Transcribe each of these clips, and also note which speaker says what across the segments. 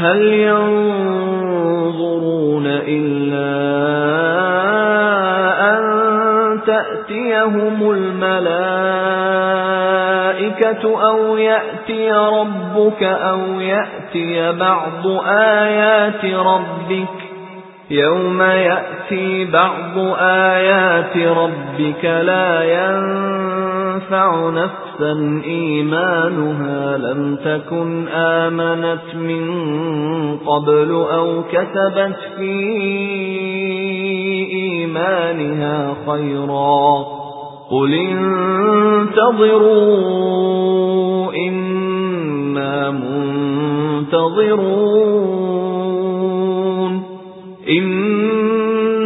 Speaker 1: هل ينظرون إلا أن تأتيهم الملائكة أو يأتي ربك أو يأتي بعض آيات ربك؟ يَوْمَ يَأْتِي بَعْضُ آيَاتِ رَبِّكَ لَا يَنفَعُ نَفْسًا إِيمَانُهَا. لَمْ تَكُنْ آمَنَتْ مِنْ قَبْلُ أَوْ كَسَبَتْ فِي إِيمَانِهَا خَيْرًا. قُلِ انتَظِرُوا إِنَّا مُنتَظِرُونَ. إِنَّ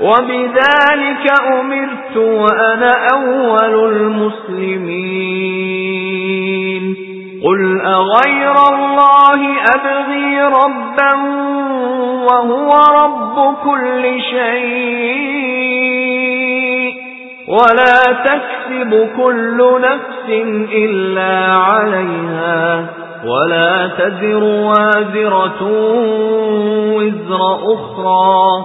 Speaker 1: وَبِذَلِكَ أُمِرْتُ وَأَنَا أَوَّلُ الْمُسْلِمِينَ. قُلْ أَغَيْرَ اللَّهِ أَبْغِي رَبًّا وَهُوَ رَبُّ كُلِّ شَيْءٍ. وَلَا تَكْسِبُ كُلُّ نَفْسٍ إِلَّا عَلَيْهَا. وَلَا تَزِرُ وَازِرَةٌ وِزْرَ أُخْرَى.